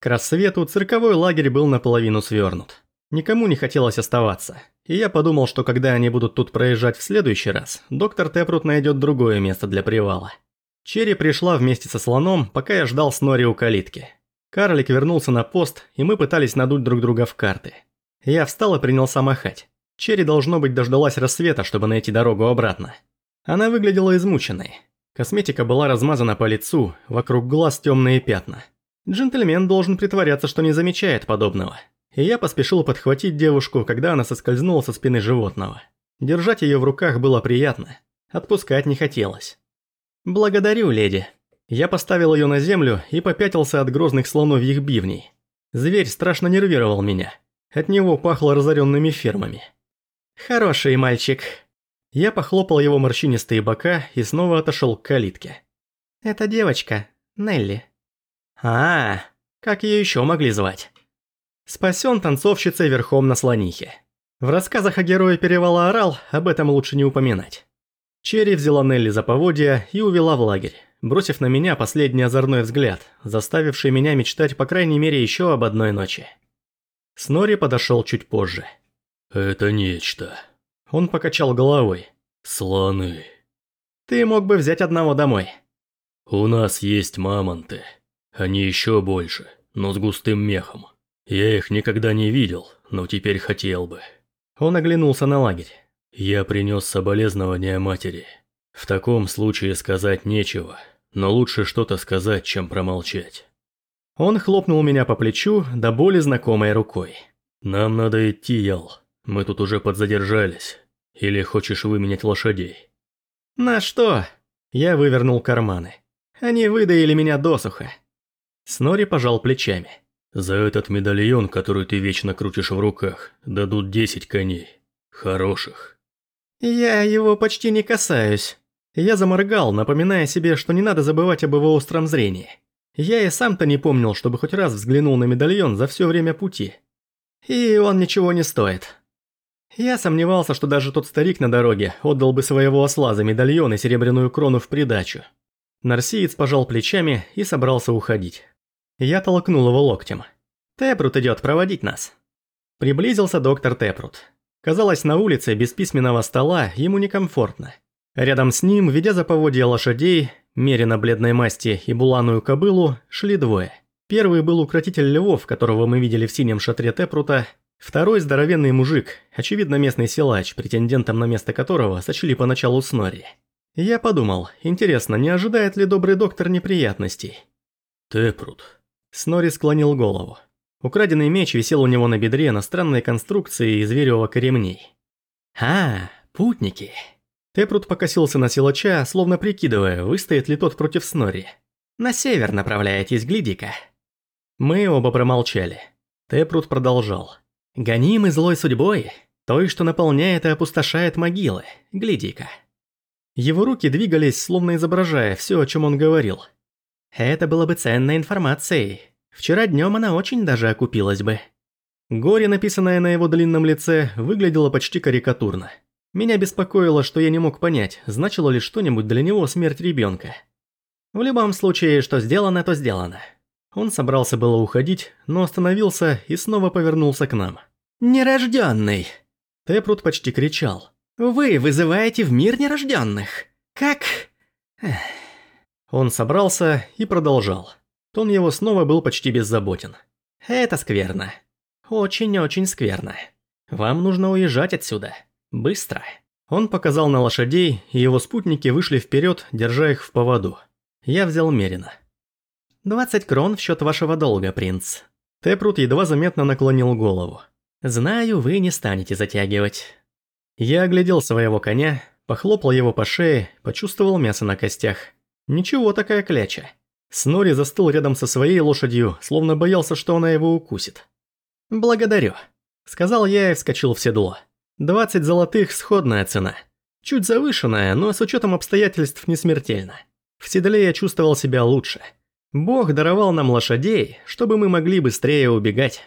К рассвету цирковой лагерь был наполовину свернут. Никому не хотелось оставаться. И я подумал, что когда они будут тут проезжать в следующий раз, доктор Тепрут найдет другое место для привала. Черри пришла вместе со слоном, пока я ждал Снори у калитки. Карлик вернулся на пост, и мы пытались надуть друг друга в карты. Я встал и принялся махать. Черри, должно быть, дождалась рассвета, чтобы найти дорогу обратно. Она выглядела измученной. Косметика была размазана по лицу, вокруг глаз темные пятна. Джентльмен должен притворяться, что не замечает подобного. И я поспешил подхватить девушку, когда она соскользнула со спины животного. Держать ее в руках было приятно. Отпускать не хотелось. «Благодарю, леди». Я поставил ее на землю и попятился от грозных слоновьих бивней. Зверь страшно нервировал меня. От него пахло разоренными фермами. «Хороший мальчик». Я похлопал его морщинистые бока и снова отошел к калитке. «Это девочка, Нелли». А, как ее еще могли звать? Спасен танцовщицей верхом на слонихе. В рассказах о герое Перевала Орал об этом лучше не упоминать. Черри взяла Нелли за поводья и увела в лагерь, бросив на меня последний озорной взгляд, заставивший меня мечтать по крайней мере еще об одной ночи. Снори подошел чуть позже. «Это нечто». Он покачал головой. «Слоны». «Ты мог бы взять одного домой». «У нас есть мамонты». Они еще больше, но с густым мехом. Я их никогда не видел, но теперь хотел бы. Он оглянулся на лагерь. Я принес соболезнования матери. В таком случае сказать нечего, но лучше что-то сказать, чем промолчать. Он хлопнул меня по плечу, до боли знакомой рукой. «Нам надо идти, Ял. Мы тут уже подзадержались. Или хочешь выменять лошадей?» «На что?» Я вывернул карманы. Они выдаили меня досуха. Снори пожал плечами. «За этот медальон, который ты вечно крутишь в руках, дадут 10 коней. Хороших». «Я его почти не касаюсь». Я заморгал, напоминая себе, что не надо забывать об его остром зрении. Я и сам-то не помнил, чтобы хоть раз взглянул на медальон за все время пути. И он ничего не стоит. Я сомневался, что даже тот старик на дороге отдал бы своего осла за медальон и серебряную крону в придачу. Нарсиец пожал плечами и собрался уходить. Я толкнул его локтем. «Тепрут идет проводить нас». Приблизился доктор Тепрут. Казалось, на улице без письменного стола ему некомфортно. Рядом с ним, ведя за поводья лошадей, мерено бледной масти и буланую кобылу, шли двое. Первый был укротитель львов, которого мы видели в синем шатре Тепрута, второй здоровенный мужик, очевидно местный силач, претендентом на место которого сочли поначалу Снори. Я подумал, интересно, не ожидает ли добрый доктор неприятностей? «Тепрут», Снори склонил голову. Украденный меч висел у него на бедре на странной конструкции из веревок и ремней. «А, путники!» Тепрут покосился на силача, словно прикидывая, выстоит ли тот против Снори. «На север направляетесь, гляди-ка». Мы оба промолчали. Тепрут продолжал. «Гонимы злой судьбой, той, что наполняет и опустошает могилы, гляди-ка». Его руки двигались, словно изображая все, о чем он говорил – это было бы ценной информацией. Вчера днем она очень даже окупилась бы. Горе, написанное на его длинном лице, выглядело почти карикатурно. Меня беспокоило, что я не мог понять, значило ли что-нибудь для него смерть ребенка. В любом случае, что сделано, то сделано. Он собрался было уходить, но остановился и снова повернулся к нам. «Нерожденный!» Тепрут почти кричал. «Вы вызываете в мир нерожденных! Как...» Он собрался и продолжал. Тон его снова был почти беззаботен. «Это скверно. Очень-очень скверно. Вам нужно уезжать отсюда. Быстро». Он показал на лошадей, и его спутники вышли вперед, держа их в поводу. Я взял Мерина. «Двадцать крон в счет вашего долга, принц». Тепрут едва заметно наклонил голову. «Знаю, вы не станете затягивать». Я оглядел своего коня, похлопал его по шее, почувствовал мясо на костях – Ничего такая кляча. Снори застыл рядом со своей лошадью, словно боялся, что она его укусит. «Благодарю», — сказал я и вскочил в седло. «Двадцать золотых – сходная цена. Чуть завышенная, но с учетом обстоятельств не смертельно. В седле я чувствовал себя лучше. Бог даровал нам лошадей, чтобы мы могли быстрее убегать.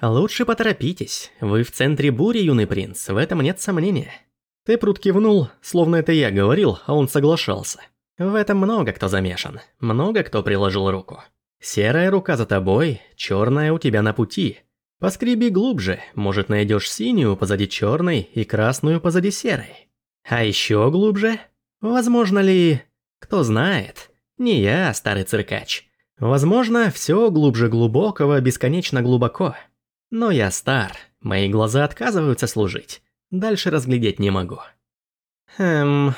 Лучше поторопитесь, вы в центре бури, юный принц, в этом нет сомнения». Тепрут кивнул, словно это я говорил, а он соглашался. В этом много кто замешан, много кто приложил руку. Серая рука за тобой, черная у тебя на пути. Поскреби глубже, может найдешь синюю позади черной и красную позади серой. А еще глубже? Возможно ли... Кто знает. Не я, старый циркач. Возможно, все глубже глубокого, бесконечно глубоко. Но я стар, мои глаза отказываются служить. Дальше разглядеть не могу. Хм...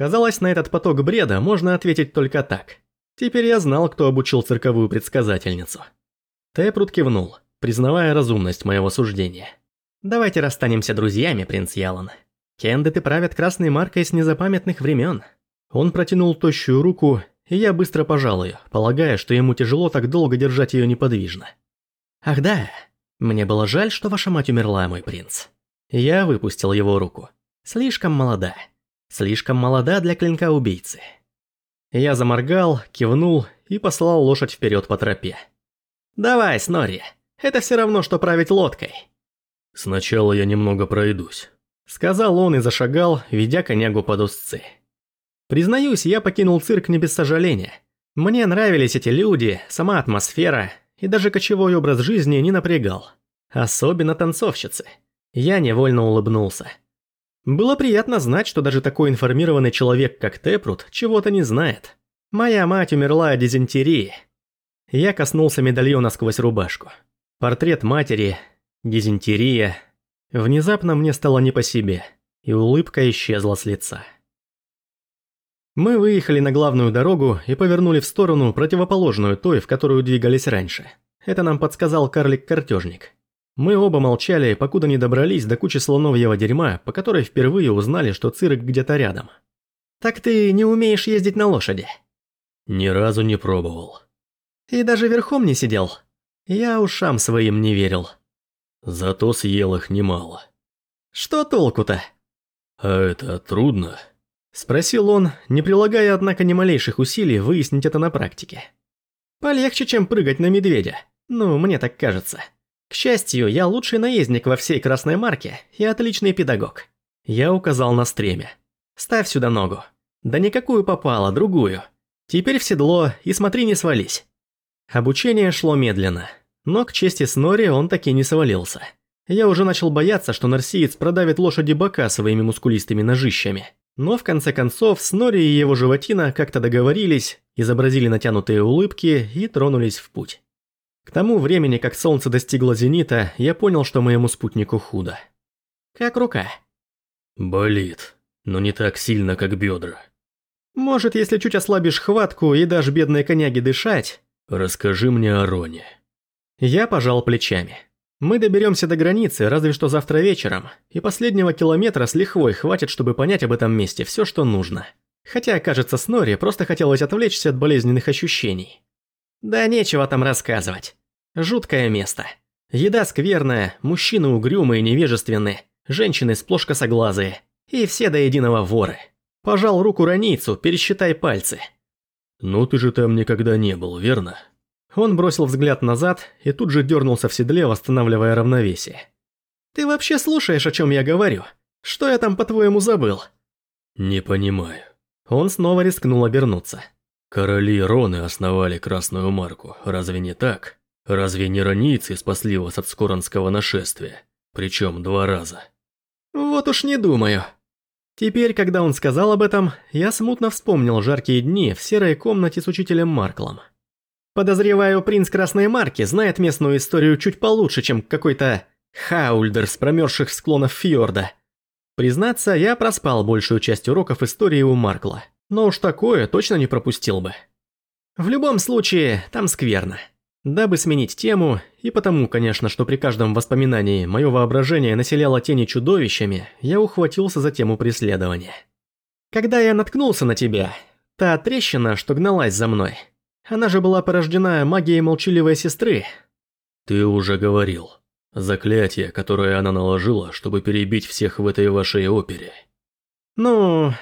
Казалось, на этот поток бреда можно ответить только так. Теперь я знал, кто обучил цирковую предсказательницу. Тэпрут кивнул, признавая разумность моего суждения. «Давайте расстанемся друзьями, принц Ялан. Кендеты правят красной маркой с незапамятных времен». Он протянул тощую руку, и я быстро пожал ее, полагая, что ему тяжело так долго держать ее неподвижно. «Ах да, мне было жаль, что ваша мать умерла, мой принц». Я выпустил его руку. Слишком молода. Слишком молода для клинка убийцы. Я заморгал, кивнул и послал лошадь вперед по тропе. «Давай, Снори, это все равно, что править лодкой». «Сначала я немного пройдусь», — сказал он и зашагал, ведя конягу под узцы. Признаюсь, я покинул цирк не без сожаления. Мне нравились эти люди, сама атмосфера, и даже кочевой образ жизни не напрягал. Особенно танцовщицы. Я невольно улыбнулся. Было приятно знать, что даже такой информированный человек, как Тепрут, чего-то не знает. Моя мать умерла от дизентерии. Я коснулся медальона сквозь рубашку. Портрет матери, дизентерия. Внезапно мне стало не по себе, и улыбка исчезла с лица. Мы выехали на главную дорогу и повернули в сторону, противоположную той, в которую двигались раньше. Это нам подсказал карлик-картежник. Мы оба молчали, покуда не добрались до кучи слоновьего дерьма, по которой впервые узнали, что цирк где-то рядом. «Так ты не умеешь ездить на лошади?» «Ни разу не пробовал». «И даже верхом не сидел?» Я ушам своим не верил. Зато съел их немало. «Что толку-то?» «А это трудно?» Спросил он, не прилагая, однако, ни малейших усилий выяснить это на практике. «Полегче, чем прыгать на медведя. Ну, мне так кажется». К счастью, я лучший наездник во всей Красной Марке и отличный педагог. Я указал на стремя. Ставь сюда ногу. Да никакую попало, другую. Теперь в седло и смотри не свались. Обучение шло медленно, но к чести Снори он таки не свалился. Я уже начал бояться, что нарсиец продавит лошади бока своими мускулистыми ножищами. Но в конце концов Снори и его животина как-то договорились, изобразили натянутые улыбки и тронулись в путь. К тому времени, как солнце достигло зенита, я понял, что моему спутнику худо. Как рука? Болит, но не так сильно, как бедра. Может, если чуть ослабишь хватку и дашь бедной коняге дышать? Расскажи мне о Роне. Я пожал плечами. Мы доберемся до границы разве что завтра вечером, и последнего километра с лихвой хватит, чтобы понять об этом месте все, что нужно. Хотя, кажется, Снори просто хотелось отвлечься от болезненных ощущений. Да нечего там рассказывать. Жуткое место. Еда скверная, мужчины угрюмые и невежественные, женщины сплошь косоглазые. И все до единого воры. Пожал руку раницу, пересчитай пальцы. «Ну ты же там никогда не был, верно?» Он бросил взгляд назад и тут же дернулся в седле, восстанавливая равновесие. «Ты вообще слушаешь, о чем я говорю? Что я там, по-твоему, забыл?» «Не понимаю». Он снова рискнул обернуться. «Короли Роны основали Красную Марку, разве не так?» Разве не ранийцы спасли вас от скоронского нашествия? Причем два раза. Вот уж не думаю. Теперь, когда он сказал об этом, я смутно вспомнил жаркие дни в серой комнате с учителем Марклом. Подозреваю, принц Красной Марки знает местную историю чуть получше, чем какой-то хаульдер с промерзших склонов фьорда. Признаться, я проспал большую часть уроков истории у Маркла, но уж такое точно не пропустил бы. В любом случае, там скверно. Дабы сменить тему, и потому, конечно, что при каждом воспоминании мое воображение населяло тени чудовищами, я ухватился за тему преследования. Когда я наткнулся на тебя, та трещина, что гналась за мной, она же была порождена магией молчаливой сестры. Ты уже говорил. Заклятие, которое она наложила, чтобы перебить всех в этой вашей опере. Ну,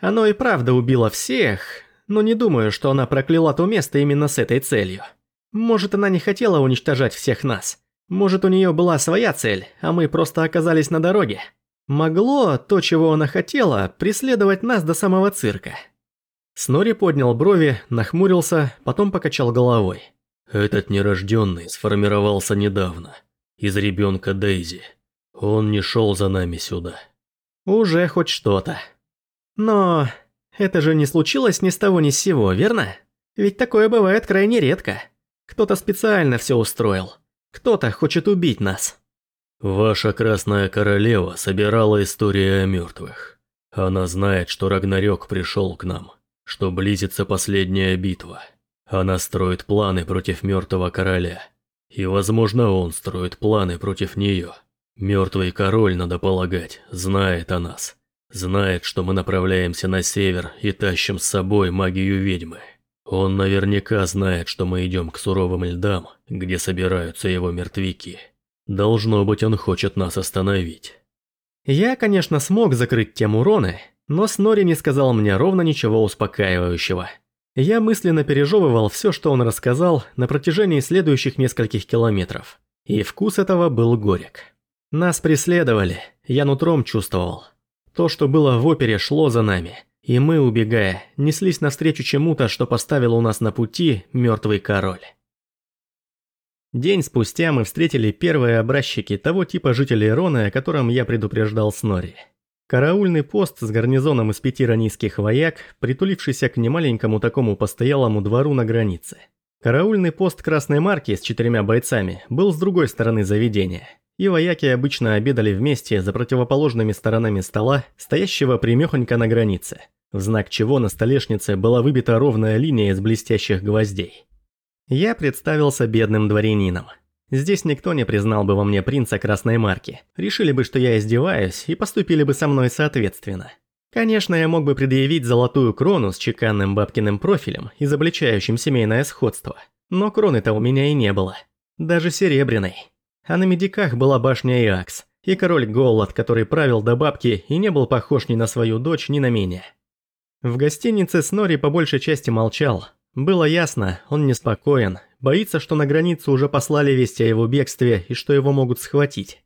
оно и правда убило всех, но не думаю, что она прокляла то место именно с этой целью. Может, она не хотела уничтожать всех нас. Может, у нее была своя цель, а мы просто оказались на дороге. Могло то, чего она хотела, преследовать нас до самого цирка. Снори поднял брови, нахмурился, потом покачал головой. Этот нерожденный сформировался недавно, из ребенка Дейзи. Он не шел за нами сюда. Уже хоть что-то. Но это же не случилось ни с того ни с сего, верно? Ведь такое бывает крайне редко. Кто-то специально все устроил. Кто-то хочет убить нас. Ваша Красная Королева собирала истории о мертвых. Она знает, что Рагнарёк пришел к нам, что близится последняя битва. Она строит планы против мертвого короля. И, возможно, он строит планы против нее. Мертвый король, надо полагать, знает о нас. Знает, что мы направляемся на север и тащим с собой магию ведьмы. Он наверняка знает, что мы идем к суровым льдам, где собираются его мертвяки. Должно быть, он хочет нас остановить. Я, конечно, смог закрыть тему Роны, но Снори не сказал мне ровно ничего успокаивающего. Я мысленно пережевывал все, что он рассказал на протяжении следующих нескольких километров. И вкус этого был горек. Нас преследовали, я нутром чувствовал. То, что было в опере, шло за нами. И мы, убегая, неслись навстречу чему-то, что поставило у нас на пути мертвый король. День спустя мы встретили первые образчики того типа жителей Рона, о котором я предупреждал Снори. Караульный пост с гарнизоном из пяти ранийских вояк, притулившийся к немаленькому такому постоялому двору на границе. Караульный пост красной марки с четырьмя бойцами был с другой стороны заведения, и вояки обычно обедали вместе за противоположными сторонами стола, стоящего примехонько на границе – в знак чего на столешнице была выбита ровная линия из блестящих гвоздей. Я представился бедным дворянином. Здесь никто не признал бы во мне принца красной марки, решили бы, что я издеваюсь, и поступили бы со мной соответственно. Конечно, я мог бы предъявить золотую крону с чеканным бабкиным профилем, изобличающим семейное сходство, но кроны-то у меня и не было. Даже серебряной. А на медиках была башня Иакс, и король Голлад, который правил до бабки и не был похож ни на свою дочь, ни на меня. В гостинице Снори по большей части молчал. Было ясно, он неспокоен, боится, что на границу уже послали вести о его бегстве и что его могут схватить.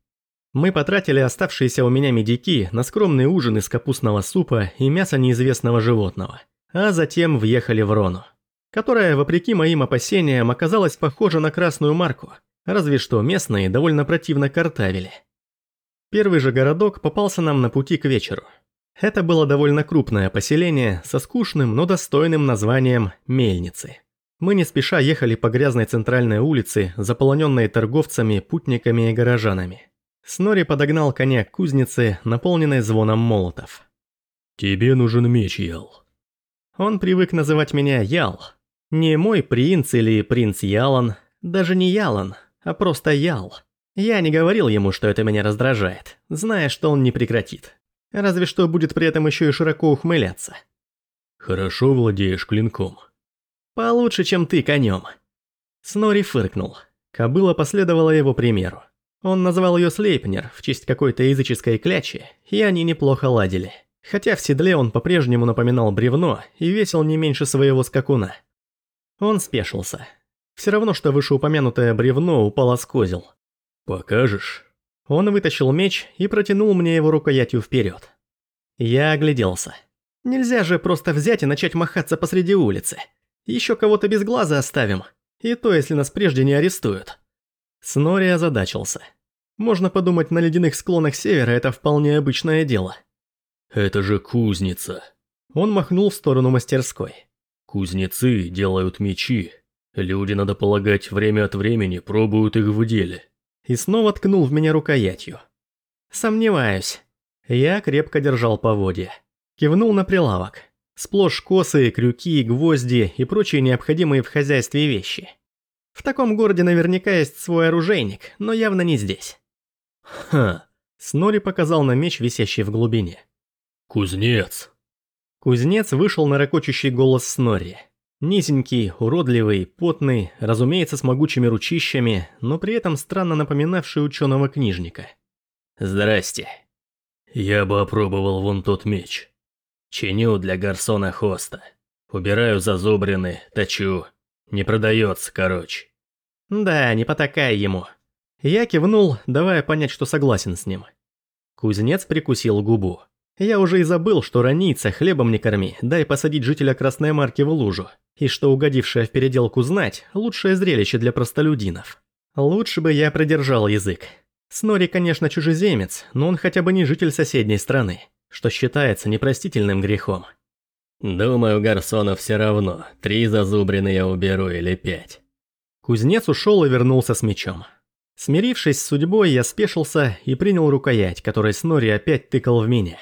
Мы потратили оставшиеся у меня медики на скромный ужин из капустного супа и мяса неизвестного животного, а затем въехали в Рону, которая, вопреки моим опасениям, оказалась похожа на красную марку, разве что местные довольно противно картавили. Первый же городок попался нам на пути к вечеру – это было довольно крупное поселение со скучным, но достойным названием Мельницы. Мы не спеша ехали по грязной центральной улице, заполоненной торговцами, путниками и горожанами. Снори подогнал коня к кузнице, наполненной звоном молотов. «Тебе нужен меч, Ял». Он привык называть меня Ял. Не мой принц или принц Ялан, даже не Ялан, а просто Ял. Я не говорил ему, что это меня раздражает, зная, что он не прекратит. Разве что будет при этом еще и широко ухмыляться. Хорошо владеешь клинком. Получше, чем ты конем. Снори фыркнул. Кобыла последовала его примеру. Он назвал ее Слейпнер в честь какой-то языческой клячи, и они неплохо ладили. Хотя в седле он по-прежнему напоминал бревно и весил не меньше своего скакуна. Он спешился. Все равно, что вышеупомянутое бревно упало с козел. «Покажешь?» Он вытащил меч и протянул мне его рукоятью вперед. Я огляделся. Нельзя же просто взять и начать махаться посреди улицы. Еще кого-то без глаза оставим. И то, если нас прежде не арестуют. Снори озадачился. Можно подумать, на ледяных склонах севера это вполне обычное дело. Это же кузница. Он махнул в сторону мастерской. Кузнецы делают мечи. Люди, надо полагать, время от времени пробуют их в деле и снова ткнул в меня рукоятью. Сомневаюсь. Я крепко держал поводья. Кивнул на прилавок. Сплошь косы, крюки, гвозди и прочие необходимые в хозяйстве вещи. В таком городе наверняка есть свой оружейник, но явно не здесь. Ха. Снори показал на меч, висящий в глубине. Кузнец. Кузнец вышел на ракочущий голос Снори. Низенький, уродливый, потный, разумеется, с могучими ручищами, но при этом странно напоминавший ученого книжника. «Здрасте. Я бы опробовал вон тот меч. Чиню для гарсона хоста. Убираю зазубрины, точу. Не продается, короче». «Да, не потакай ему». Я кивнул, давая понять, что согласен с ним. Кузнец прикусил губу. Я уже и забыл, что раниться хлебом не корми, дай посадить жителя Красной Марки в лужу, и что угодившая в переделку знать – лучшее зрелище для простолюдинов. Лучше бы я продержал язык. Снори, конечно, чужеземец, но он хотя бы не житель соседней страны, что считается непростительным грехом. Думаю, Гарсонов все равно, три зазубрины я уберу или пять. Кузнец ушел и вернулся с мечом. Смирившись с судьбой, я спешился и принял рукоять, которой Снори опять тыкал в меня.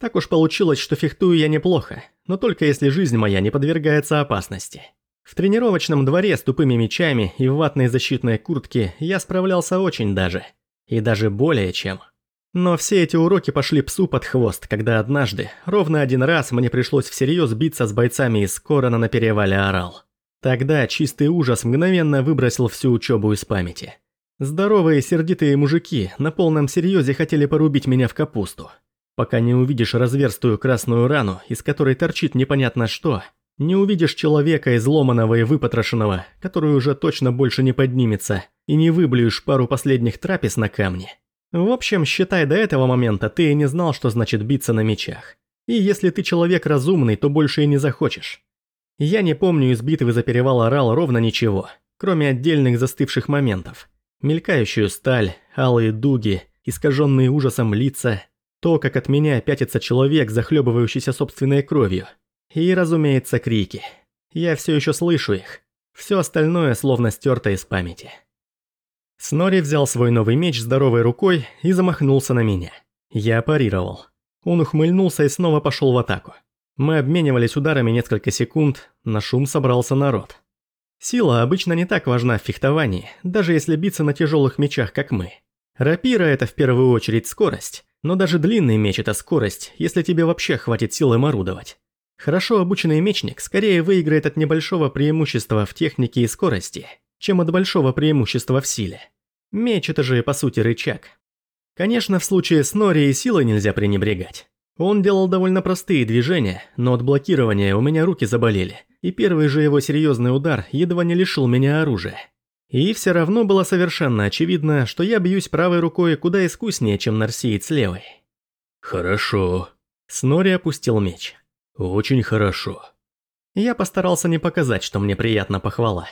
Так уж получилось, что фехтую я неплохо, но только если жизнь моя не подвергается опасности. В тренировочном дворе с тупыми мечами и в ватной защитной куртке я справлялся очень даже. И даже более чем. Но все эти уроки пошли псу под хвост, когда однажды, ровно один раз, мне пришлось всерьез биться с бойцами из Корона на перевале Орал. Тогда чистый ужас мгновенно выбросил всю учебу из памяти. Здоровые сердитые мужики на полном серьезе хотели порубить меня в капусту. Пока не увидишь разверстую красную рану, из которой торчит непонятно что, не увидишь человека изломанного и выпотрошенного, который уже точно больше не поднимется, и не выблюешь пару последних трапез на камне. В общем, считай, до этого момента ты и не знал, что значит биться на мечах. И если ты человек разумный, то больше и не захочешь. Я не помню из битвы за перевал Орал ровно ничего, кроме отдельных застывших моментов. Мелькающую сталь, алые дуги, искаженные ужасом лица, то, как от меня пятится человек, захлебывающийся собственной кровью. И, разумеется, крики. Я все еще слышу их. Все остальное словно стерто из памяти. Снори взял свой новый меч здоровой рукой и замахнулся на меня. Я парировал. Он ухмыльнулся и снова пошел в атаку. Мы обменивались ударами несколько секунд, на шум собрался народ. Сила обычно не так важна в фехтовании, даже если биться на тяжелых мечах, как мы. Рапира – это в первую очередь скорость, но даже длинный меч – это скорость, если тебе вообще хватит силы орудовать. Хорошо обученный мечник скорее выиграет от небольшого преимущества в технике и скорости, чем от большого преимущества в силе. Меч – это же, по сути, рычаг. Конечно, в случае с Нори и силой нельзя пренебрегать. Он делал довольно простые движения, но от блокирования у меня руки заболели, и первый же его серьезный удар едва не лишил меня оружия. И все равно было совершенно очевидно, что я бьюсь правой рукой куда искуснее, чем нарсиец левой. «Хорошо». Снори опустил меч. «Очень хорошо». Я постарался не показать, что мне приятна похвала.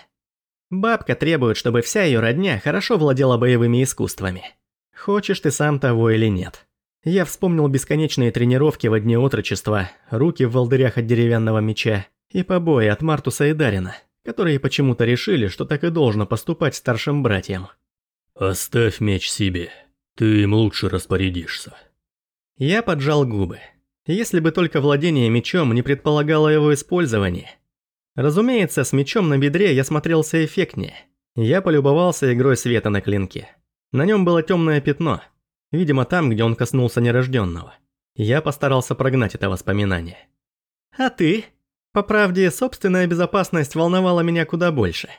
Бабка требует, чтобы вся ее родня хорошо владела боевыми искусствами. Хочешь ты сам того или нет. Я вспомнил бесконечные тренировки в дни отрочества, руки в волдырях от деревянного меча и побои от Мартуса и Дарина, которые почему-то решили, что так и должно поступать старшим братьям. «Оставь меч себе, ты им лучше распорядишься». Я поджал губы. Если бы только владение мечом не предполагало его использование. Разумеется, с мечом на бедре я смотрелся эффектнее. Я полюбовался игрой света на клинке. На нем было темное пятно – Видимо, там, где он коснулся нерожденного. Я постарался прогнать это воспоминание. А ты? По правде, собственная безопасность волновала меня куда больше.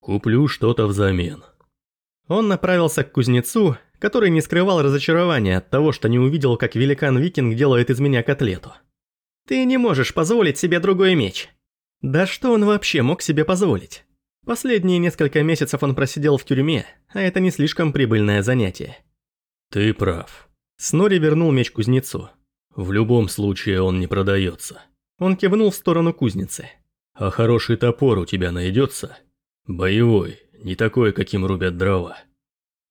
Куплю что-то взамен. Он направился к кузнецу, который не скрывал разочарования от того, что не увидел, как великан-викинг делает из меня котлету. Ты не можешь позволить себе другой меч. Да что он вообще мог себе позволить? Последние несколько месяцев он просидел в тюрьме, а это не слишком прибыльное занятие. «Ты прав». Снори вернул меч кузнецу. «В любом случае он не продается». Он кивнул в сторону кузницы. «А хороший топор у тебя найдется? Боевой, не такой, каким рубят дрова».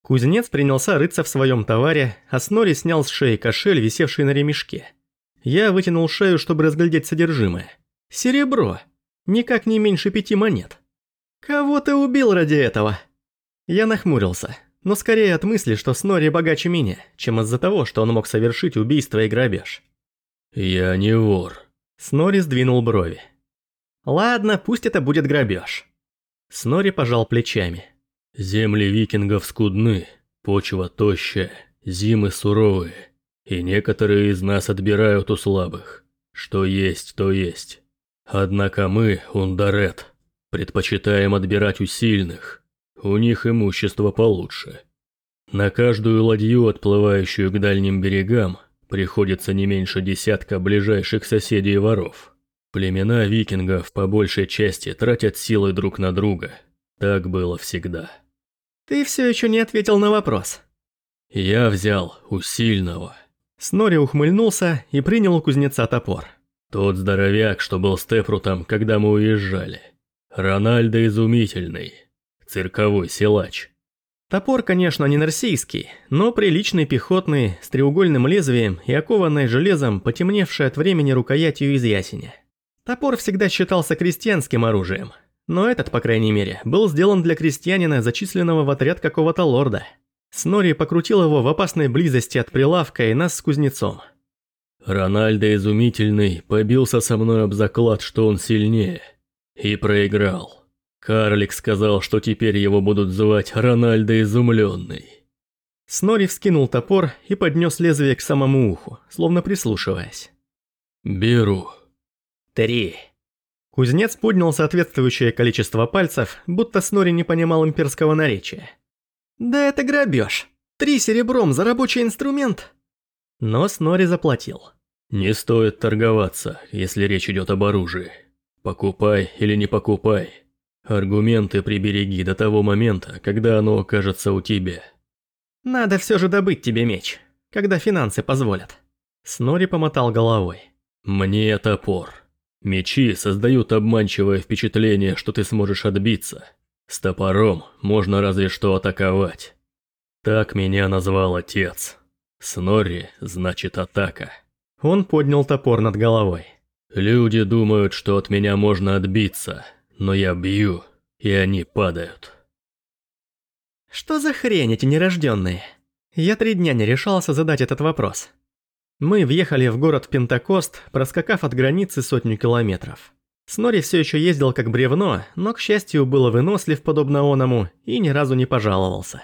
Кузнец принялся рыться в своем товаре, а Снори снял с шеи кошель, висевший на ремешке. Я вытянул шею, чтобы разглядеть содержимое. Серебро. Никак не меньше пяти монет. Кого ты убил ради этого? Я нахмурился но скорее от мысли, что Снори богаче меня, чем из-за того, что он мог совершить убийство и грабеж. «Я не вор». Снори сдвинул брови. «Ладно, пусть это будет грабеж». Снори пожал плечами. «Земли викингов скудны, почва тощая, зимы суровые, и некоторые из нас отбирают у слабых. Что есть, то есть. Однако мы, Ундарет, предпочитаем отбирать у сильных, у них имущество получше. На каждую ладью, отплывающую к дальним берегам, приходится не меньше десятка ближайших соседей воров. Племена викингов по большей части тратят силы друг на друга. Так было всегда. Ты все еще не ответил на вопрос. Я взял у сильного. Снори ухмыльнулся и принял у кузнеца топор. Тот здоровяк, что был с Тепрутом, когда мы уезжали. Рональдо Изумительный. Цирковой силач. Топор, конечно, не нарсийский, но приличный пехотный, с треугольным лезвием и окованной железом, потемневшей от времени рукоятью из ясеня. Топор всегда считался крестьянским оружием, но этот, по крайней мере, был сделан для крестьянина, зачисленного в отряд какого-то лорда. Снори покрутил его в опасной близости от прилавка и нас с кузнецом. Рональдо Изумительный побился со мной об заклад, что он сильнее. И проиграл. Карлик сказал, что теперь его будут звать Рональдо Изумленный. Снори вскинул топор и поднес лезвие к самому уху, словно прислушиваясь. «Беру». «Три». Кузнец поднял соответствующее количество пальцев, будто Снори не понимал имперского наречия. «Да это грабеж. Три серебром за рабочий инструмент». Но Снори заплатил. «Не стоит торговаться, если речь идет об оружии. Покупай или не покупай. Аргументы прибереги до того момента, когда оно окажется у тебя». «Надо все же добыть тебе меч, когда финансы позволят». Снори помотал головой. «Мне топор. Мечи создают обманчивое впечатление, что ты сможешь отбиться. С топором можно разве что атаковать. Так меня назвал отец. Снорри значит атака». Он поднял топор над головой. «Люди думают, что от меня можно отбиться, но я бью, и они падают». «Что за хрень эти нерожденные?» Я три дня не решался задать этот вопрос. Мы въехали в город Пентакост, проскакав от границы сотню километров. Снори все еще ездил как бревно, но, к счастью, был вынослив подобно оному и ни разу не пожаловался.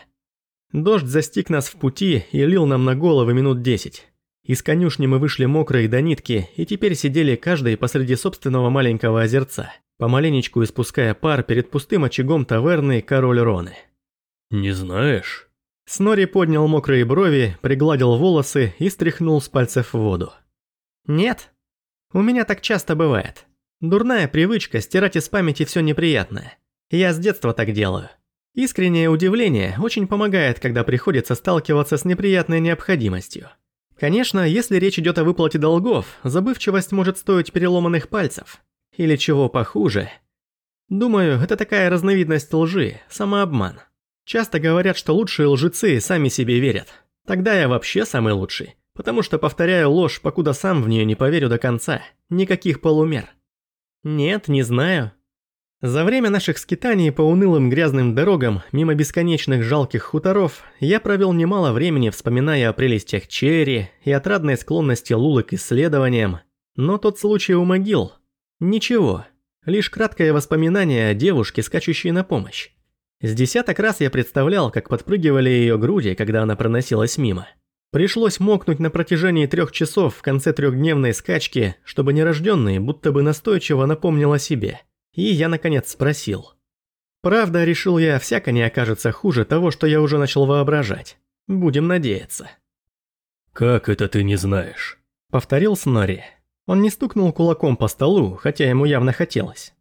Дождь застиг нас в пути и лил нам на головы минут десять. Из конюшни мы вышли мокрые до нитки и теперь сидели каждый посреди собственного маленького озерца, помаленечку испуская пар перед пустым очагом таверны «Король Роны». «Не знаешь?» Снори поднял мокрые брови, пригладил волосы и стряхнул с пальцев в воду. «Нет. У меня так часто бывает. Дурная привычка стирать из памяти все неприятное. Я с детства так делаю. Искреннее удивление очень помогает, когда приходится сталкиваться с неприятной необходимостью. Конечно, если речь идет о выплате долгов, забывчивость может стоить переломанных пальцев. Или чего похуже. Думаю, это такая разновидность лжи, самообман. Часто говорят, что лучшие лжецы сами себе верят. Тогда я вообще самый лучший, потому что повторяю ложь, покуда сам в нее не поверю до конца. Никаких полумер. Нет, не знаю. За время наших скитаний по унылым грязным дорогам, мимо бесконечных жалких хуторов, я провел немало времени, вспоминая о прелестях Черри и отрадной склонности Лулы к исследованиям. Но тот случай у могил... Ничего. Лишь краткое воспоминание о девушке, скачущей на помощь. С десяток раз я представлял, как подпрыгивали ее груди, когда она проносилась мимо. Пришлось мокнуть на протяжении трех часов в конце трехдневной скачки, чтобы нерожденный будто бы настойчиво напомнил о себе – и я наконец спросил. Правда, решил я, всяко не окажется хуже того, что я уже начал воображать. Будем надеяться. «Как это ты не знаешь?» Повторил Снори. Он не стукнул кулаком по столу, хотя ему явно хотелось.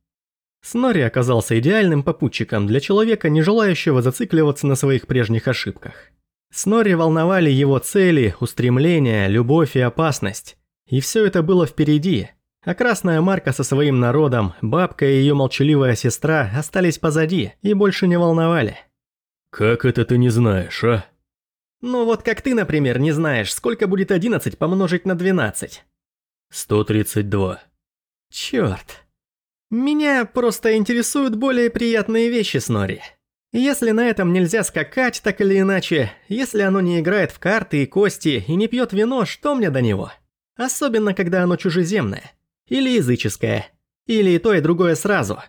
Снори оказался идеальным попутчиком для человека, не желающего зацикливаться на своих прежних ошибках. Снори волновали его цели, устремления, любовь и опасность. И все это было впереди, а Красная Марка со своим народом, бабка и ее молчаливая сестра остались позади и больше не волновали. «Как это ты не знаешь, а?» «Ну вот как ты, например, не знаешь, сколько будет 11 помножить на 12?» «132». «Чёрт. Меня просто интересуют более приятные вещи, Снори. Если на этом нельзя скакать так или иначе, если оно не играет в карты и кости и не пьет вино, что мне до него? Особенно, когда оно чужеземное». Или языческое. Или и то, и другое сразу.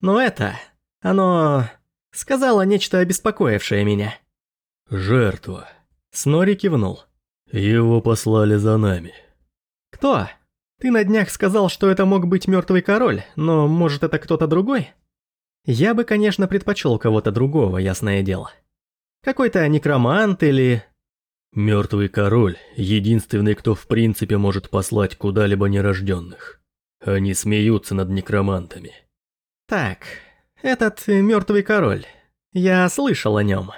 Но это... Оно... Сказала нечто обеспокоившее меня. «Жертва». Снори кивнул. «Его послали за нами». «Кто? Ты на днях сказал, что это мог быть мертвый король, но может это кто-то другой?» Я бы, конечно, предпочел кого-то другого, ясное дело. Какой-то некромант или... Мертвый король – единственный, кто в принципе может послать куда-либо нерожденных. Они смеются над некромантами. Так, этот мертвый король. Я слышал о нем.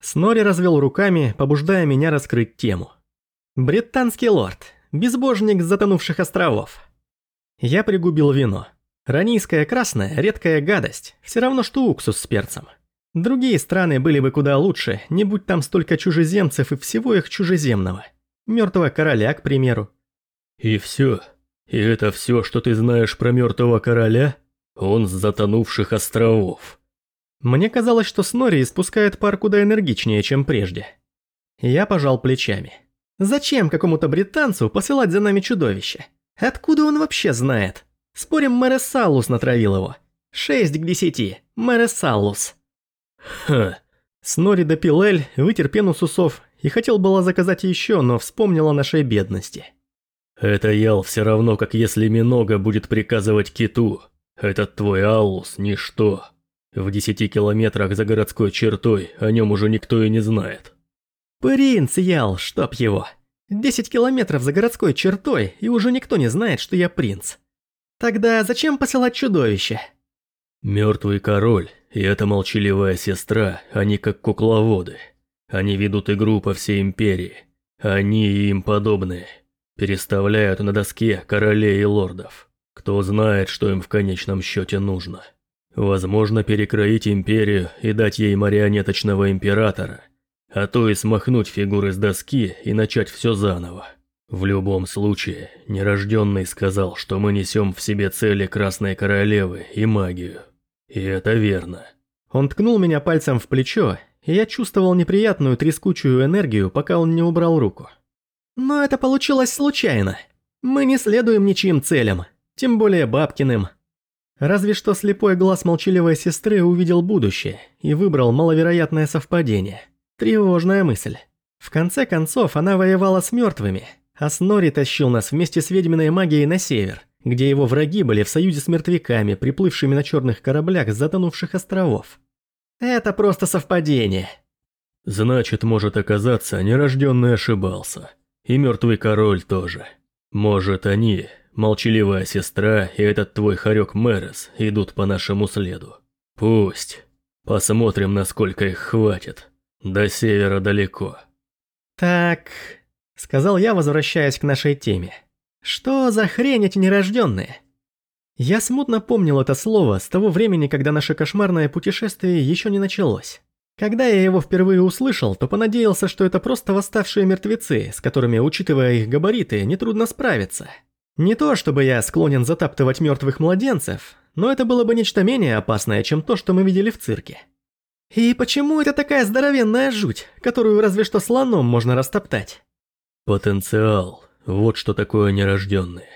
Снори развел руками, побуждая меня раскрыть тему. Британский лорд, безбожник затонувших островов. Я пригубил вино. Ранийская красная – редкая гадость, все равно что уксус с перцем. Другие страны были бы куда лучше, не будь там столько чужеземцев и всего их чужеземного. Мертвого короля, к примеру. И все. И это все, что ты знаешь про мертвого короля? Он с затонувших островов. Мне казалось, что Снори испускает пар куда энергичнее, чем прежде. Я пожал плечами. Зачем какому-то британцу посылать за нами чудовище? Откуда он вообще знает? Спорим, Мересалус натравил его. Шесть к десяти. Мересалус. Ха. Снори допил вытер пену с усов и хотел было заказать еще, но вспомнил о нашей бедности. Это ял все равно, как если Минога будет приказывать киту. Этот твой Аллус – ничто. В десяти километрах за городской чертой о нем уже никто и не знает. Принц Ял, чтоб его. Десять километров за городской чертой, и уже никто не знает, что я принц. Тогда зачем посылать чудовище? Мертвый король и эта молчаливая сестра, они как кукловоды. Они ведут игру по всей империи. Они и им подобные. Переставляют на доске королей и лордов. Кто знает, что им в конечном счете нужно. Возможно, перекроить империю и дать ей марионеточного императора. А то и смахнуть фигуры с доски и начать все заново. В любом случае, нерожденный сказал, что мы несем в себе цели Красной Королевы и магию. И это верно. Он ткнул меня пальцем в плечо, и я чувствовал неприятную трескучую энергию, пока он не убрал руку. Но это получилось случайно. Мы не следуем ничьим целям, тем более бабкиным. Разве что слепой глаз молчаливой сестры увидел будущее и выбрал маловероятное совпадение. Тревожная мысль. В конце концов, она воевала с мертвыми, а Снори тащил нас вместе с ведьминой магией на север, где его враги были в союзе с мертвяками, приплывшими на черных кораблях с затонувших островов. Это просто совпадение. Значит, может оказаться, нерожденный ошибался. И мертвый король тоже. Может, они, молчаливая сестра и этот твой хорек Мэрос, идут по нашему следу. Пусть. Посмотрим, насколько их хватит. До севера далеко. Так, сказал я, возвращаясь к нашей теме. Что за хрень эти нерожденные? Я смутно помнил это слово с того времени, когда наше кошмарное путешествие еще не началось. Когда я его впервые услышал, то понадеялся, что это просто восставшие мертвецы, с которыми, учитывая их габариты, нетрудно справиться. Не то, чтобы я склонен затаптывать мертвых младенцев, но это было бы нечто менее опасное, чем то, что мы видели в цирке. И почему это такая здоровенная жуть, которую разве что слоном можно растоптать? Потенциал. Вот что такое нерожденные.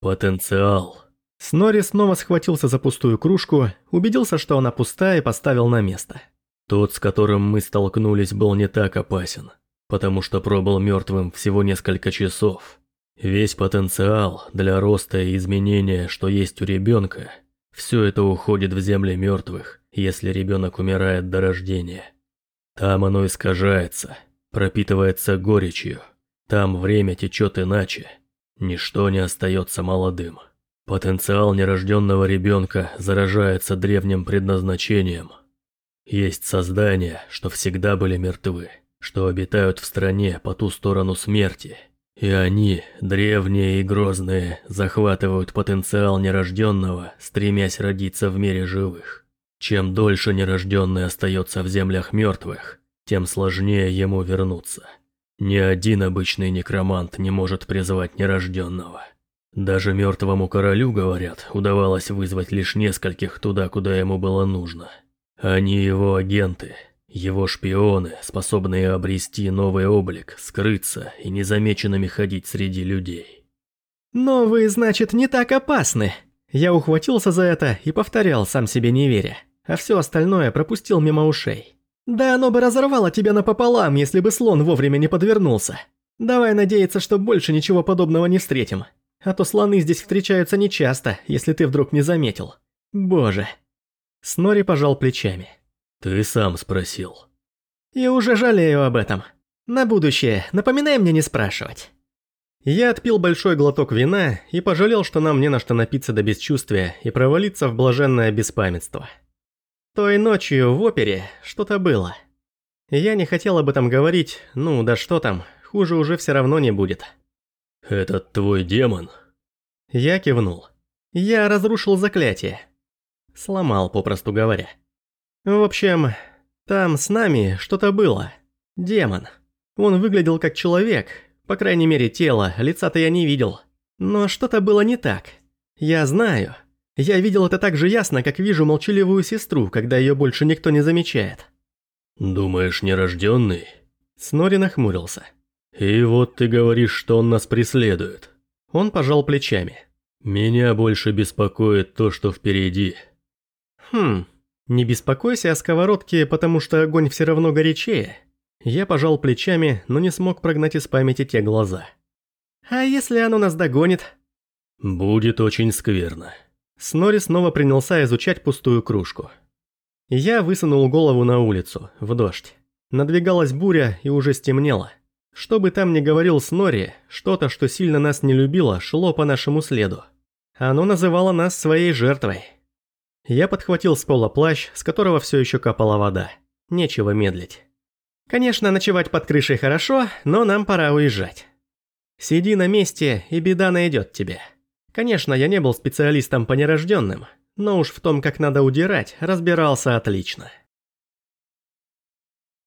Потенциал. Снори снова схватился за пустую кружку, убедился, что она пустая и поставил на место. Тот, с которым мы столкнулись, был не так опасен, потому что пробыл мертвым всего несколько часов. Весь потенциал для роста и изменения, что есть у ребенка, все это уходит в земли мертвых, если ребенок умирает до рождения. Там оно искажается, пропитывается горечью. Там время течет иначе. Ничто не остается молодым. Потенциал нерожденного ребенка заражается древним предназначением. Есть создания, что всегда были мертвы, что обитают в стране по ту сторону смерти. И они, древние и грозные, захватывают потенциал нерожденного, стремясь родиться в мире живых. Чем дольше нерожденный остается в землях мертвых, тем сложнее ему вернуться. Ни один обычный некромант не может призвать нерожденного. Даже мертвому королю, говорят, удавалось вызвать лишь нескольких туда, куда ему было нужно. Они его агенты, его шпионы, способные обрести новый облик, скрыться и незамеченными ходить среди людей. «Но вы, значит, не так опасны!» Я ухватился за это и повторял, сам себе не веря, а все остальное пропустил мимо ушей. «Да оно бы разорвало тебя напополам, если бы слон вовремя не подвернулся. Давай надеяться, что больше ничего подобного не встретим. А то слоны здесь встречаются нечасто, если ты вдруг не заметил. Боже. Снори пожал плечами. Ты сам спросил. И уже жалею об этом. На будущее напоминай мне не спрашивать. Я отпил большой глоток вина и пожалел, что нам не на что напиться до бесчувствия и провалиться в блаженное беспамятство. Той ночью в опере что-то было. Я не хотел об этом говорить, ну да что там, хуже уже все равно не будет. «Этот твой демон?» Я кивнул. Я разрушил заклятие. Сломал, попросту говоря. В общем, там с нами что-то было. Демон. Он выглядел как человек, по крайней мере тело, лица-то я не видел. Но что-то было не так. Я знаю. Я видел это так же ясно, как вижу молчаливую сестру, когда ее больше никто не замечает. «Думаешь, нерожденный?» Снори нахмурился. «И вот ты говоришь, что он нас преследует». Он пожал плечами. «Меня больше беспокоит то, что впереди». «Хм, не беспокойся о сковородке, потому что огонь все равно горячее». Я пожал плечами, но не смог прогнать из памяти те глаза. «А если оно нас догонит?» «Будет очень скверно». Снори снова принялся изучать пустую кружку. Я высунул голову на улицу, в дождь. Надвигалась буря и уже стемнело. Что бы там ни говорил Снори, что-то, что сильно нас не любило, шло по нашему следу. Оно называло нас своей жертвой. Я подхватил с пола плащ, с которого все еще капала вода. Нечего медлить. Конечно, ночевать под крышей хорошо, но нам пора уезжать. Сиди на месте, и беда найдет тебя. Конечно, я не был специалистом по нерожденным, но уж в том, как надо удирать, разбирался отлично.